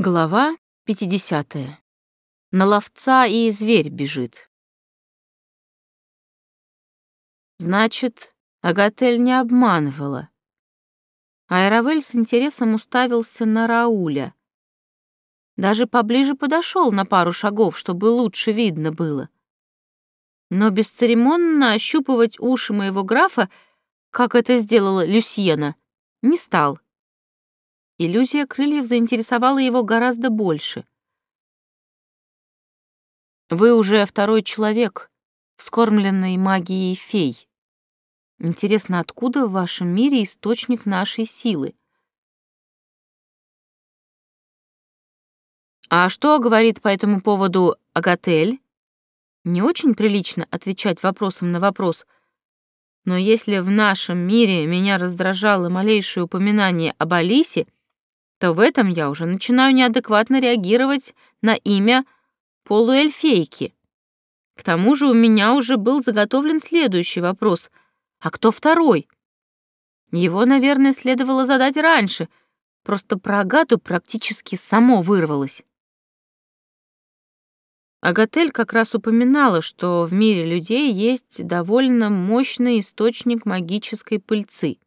Глава 50. На ловца и зверь бежит. Значит, Агатель не обманывала. Айравель с интересом уставился на Рауля. Даже поближе подошел на пару шагов, чтобы лучше видно было. Но бесцеремонно ощупывать уши моего графа, как это сделала Люсьена, не стал — Иллюзия крыльев заинтересовала его гораздо больше. «Вы уже второй человек, вскормленный магией фей. Интересно, откуда в вашем мире источник нашей силы?» «А что говорит по этому поводу Агатель?» Не очень прилично отвечать вопросом на вопрос, но если в нашем мире меня раздражало малейшее упоминание об Алисе, то в этом я уже начинаю неадекватно реагировать на имя полуэльфейки. К тому же у меня уже был заготовлен следующий вопрос. А кто второй? Его, наверное, следовало задать раньше, просто про Агату практически само вырвалось. Агатель как раз упоминала, что в мире людей есть довольно мощный источник магической пыльцы.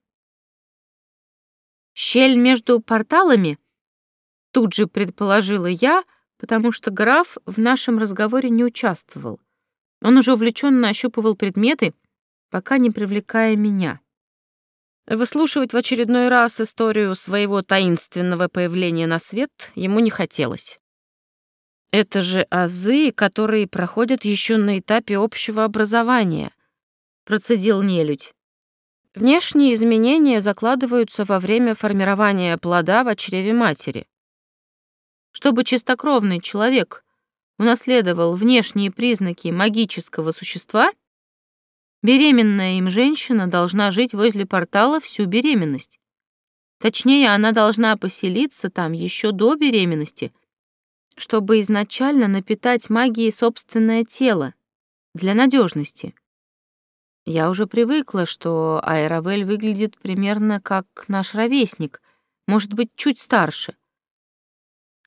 Щель между порталами? Тут же предположила я, потому что граф в нашем разговоре не участвовал. Он уже увлеченно ощупывал предметы, пока не привлекая меня. Выслушивать в очередной раз историю своего таинственного появления на свет ему не хотелось. Это же азы, которые проходят еще на этапе общего образования, процедил нелюдь. Внешние изменения закладываются во время формирования плода в чреве матери. Чтобы чистокровный человек унаследовал внешние признаки магического существа, беременная им женщина должна жить возле портала всю беременность. Точнее, она должна поселиться там еще до беременности, чтобы изначально напитать магией собственное тело для надежности. Я уже привыкла, что Айравель выглядит примерно как наш ровесник, может быть, чуть старше.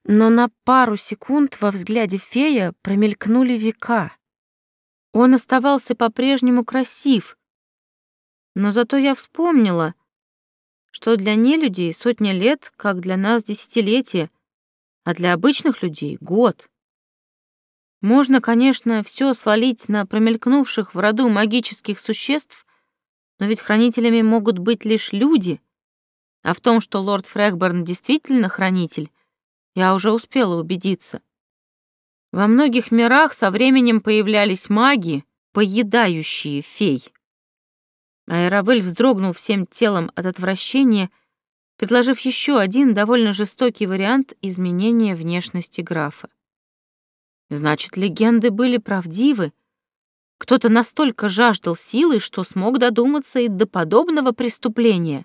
Но на пару секунд во взгляде фея промелькнули века. Он оставался по-прежнему красив, но зато я вспомнила, что для нелюдей сотня лет, как для нас десятилетия, а для обычных людей — год. Можно, конечно, все свалить на промелькнувших в роду магических существ, но ведь хранителями могут быть лишь люди. А в том, что лорд Фрэгберн действительно хранитель, я уже успела убедиться. Во многих мирах со временем появлялись маги, поедающие фей. Айрабель вздрогнул всем телом от отвращения, предложив еще один довольно жестокий вариант изменения внешности графа. Значит, легенды были правдивы. Кто-то настолько жаждал силы, что смог додуматься и до подобного преступления.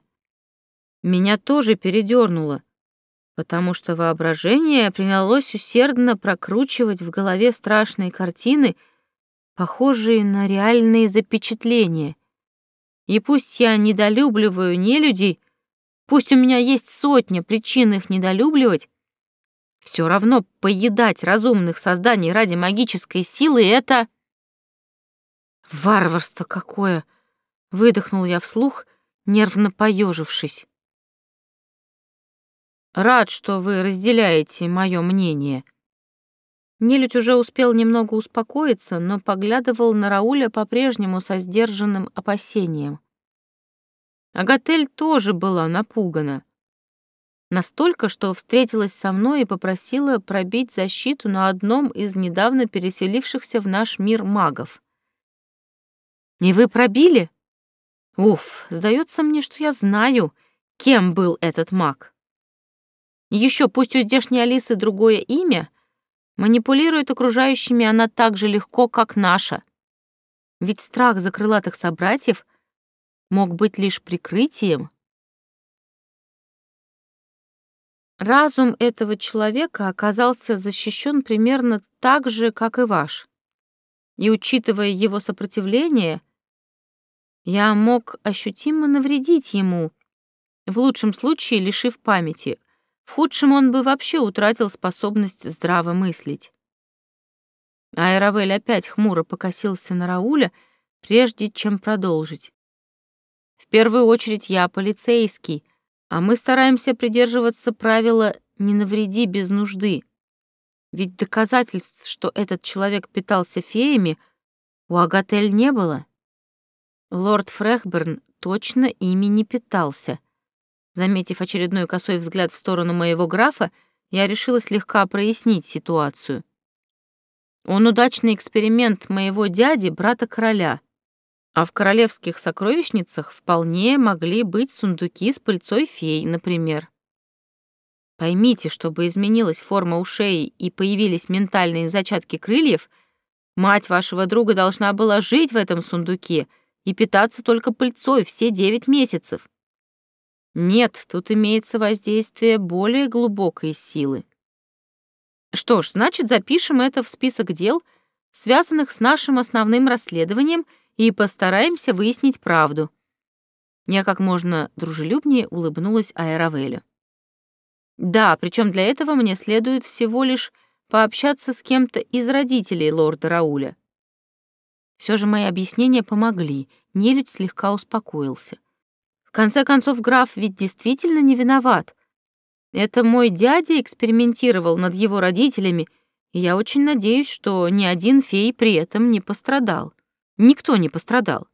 Меня тоже передернуло, потому что воображение принялось усердно прокручивать в голове страшные картины, похожие на реальные запечатления. И пусть я недолюбливаю нелюдей, пусть у меня есть сотня причин их недолюбливать, все равно поедать разумных созданий ради магической силы — это... Варварство какое! Выдохнул я вслух, нервно поежившись. Рад, что вы разделяете мое мнение. Нелюдь уже успел немного успокоиться, но поглядывал на Рауля по-прежнему со сдержанным опасением. Агатель тоже была напугана. Настолько, что встретилась со мной и попросила пробить защиту на одном из недавно переселившихся в наш мир магов. «Не вы пробили?» Уф, сдается мне, что я знаю, кем был этот маг. Еще пусть у здешней Алисы другое имя, манипулирует окружающими она так же легко, как наша. Ведь страх за крылатых собратьев мог быть лишь прикрытием, Разум этого человека оказался защищен примерно так же, как и ваш. И учитывая его сопротивление, я мог ощутимо навредить ему, в лучшем случае лишив памяти, В худшем он бы вообще утратил способность здраво мыслить. Айравель опять хмуро покосился на Рауля, прежде чем продолжить. «В первую очередь я полицейский, а мы стараемся придерживаться правила «не навреди без нужды». Ведь доказательств, что этот человек питался феями, у Агатель не было. Лорд Фрехберн точно ими не питался. Заметив очередной косой взгляд в сторону моего графа, я решила слегка прояснить ситуацию. Он удачный эксперимент моего дяди, брата короля. А в королевских сокровищницах вполне могли быть сундуки с пыльцой фей, например. Поймите, чтобы изменилась форма ушей и появились ментальные зачатки крыльев, мать вашего друга должна была жить в этом сундуке и питаться только пыльцой все девять месяцев. Нет, тут имеется воздействие более глубокой силы. Что ж, значит, запишем это в список дел, связанных с нашим основным расследованием, и постараемся выяснить правду. Я как можно дружелюбнее улыбнулась Аэровелю. Да, причем для этого мне следует всего лишь пообщаться с кем-то из родителей лорда Рауля. Все же мои объяснения помогли, нелюдь слегка успокоился. В конце концов, граф ведь действительно не виноват. Это мой дядя экспериментировал над его родителями, и я очень надеюсь, что ни один фей при этом не пострадал. Никто не пострадал.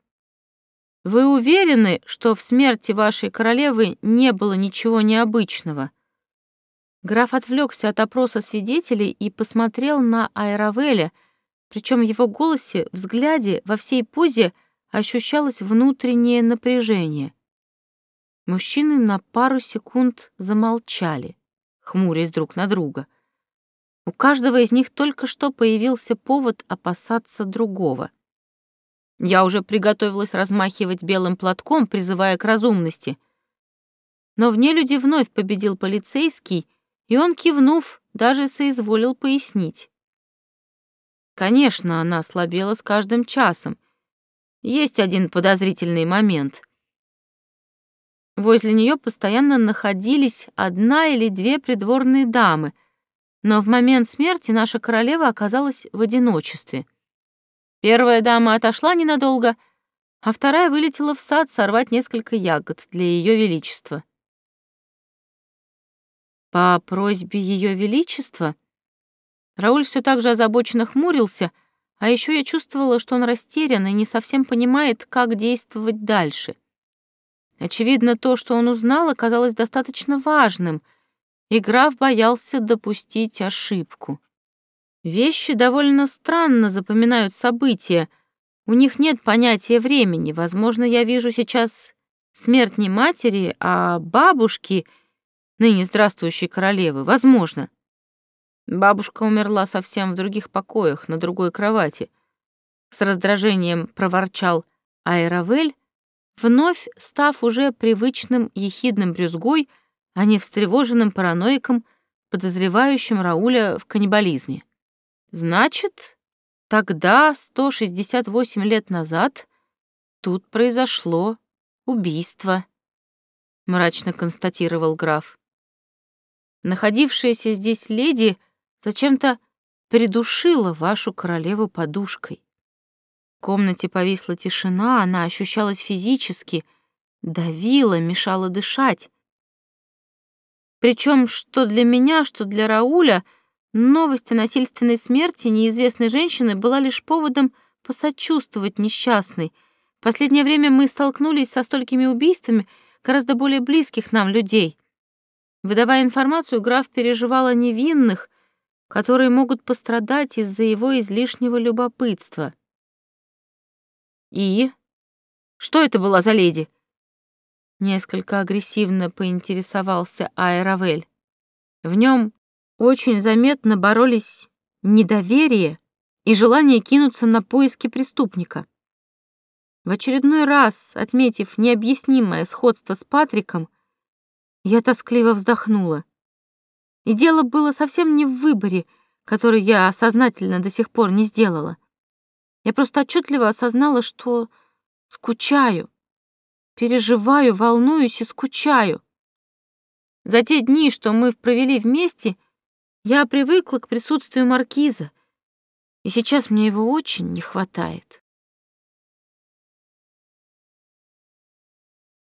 Вы уверены, что в смерти вашей королевы не было ничего необычного? Граф отвлекся от опроса свидетелей и посмотрел на Айравеля, причем в его голосе, взгляде, во всей позе ощущалось внутреннее напряжение. Мужчины на пару секунд замолчали, хмурясь друг на друга. У каждого из них только что появился повод опасаться другого. Я уже приготовилась размахивать белым платком, призывая к разумности. Но в нелюди вновь победил полицейский, и он, кивнув, даже соизволил пояснить. Конечно, она слабела с каждым часом. Есть один подозрительный момент — Возле нее постоянно находились одна или две придворные дамы, но в момент смерти наша королева оказалась в одиночестве. Первая дама отошла ненадолго, а вторая вылетела в сад сорвать несколько ягод для Ее Величества. По просьбе Ее Величества Рауль все так же озабоченно хмурился, а еще я чувствовала, что он растерян и не совсем понимает, как действовать дальше — Очевидно, то, что он узнал, оказалось достаточно важным, и граф боялся допустить ошибку. Вещи довольно странно запоминают события, у них нет понятия времени. Возможно, я вижу сейчас смерть не матери, а бабушки, ныне здравствующей королевы. Возможно. Бабушка умерла совсем в других покоях, на другой кровати. С раздражением проворчал Айравель, вновь став уже привычным ехидным брюзгой, а не встревоженным параноиком, подозревающим Рауля в каннибализме. Значит, тогда, 168 лет назад, тут произошло убийство, мрачно констатировал граф. Находившаяся здесь леди зачем-то придушила вашу королеву подушкой. В комнате повисла тишина, она ощущалась физически, давила, мешала дышать. Причем что для меня, что для Рауля, новость о насильственной смерти неизвестной женщины была лишь поводом посочувствовать несчастной. В последнее время мы столкнулись со столькими убийствами гораздо более близких нам людей. Выдавая информацию, граф переживал о невинных, которые могут пострадать из-за его излишнего любопытства. «И? Что это была за леди?» Несколько агрессивно поинтересовался Айравель. В нем очень заметно боролись недоверие и желание кинуться на поиски преступника. В очередной раз, отметив необъяснимое сходство с Патриком, я тоскливо вздохнула. И дело было совсем не в выборе, который я сознательно до сих пор не сделала. Я просто отчетливо осознала, что скучаю, переживаю, волнуюсь и скучаю. За те дни, что мы провели вместе, я привыкла к присутствию маркиза, и сейчас мне его очень не хватает.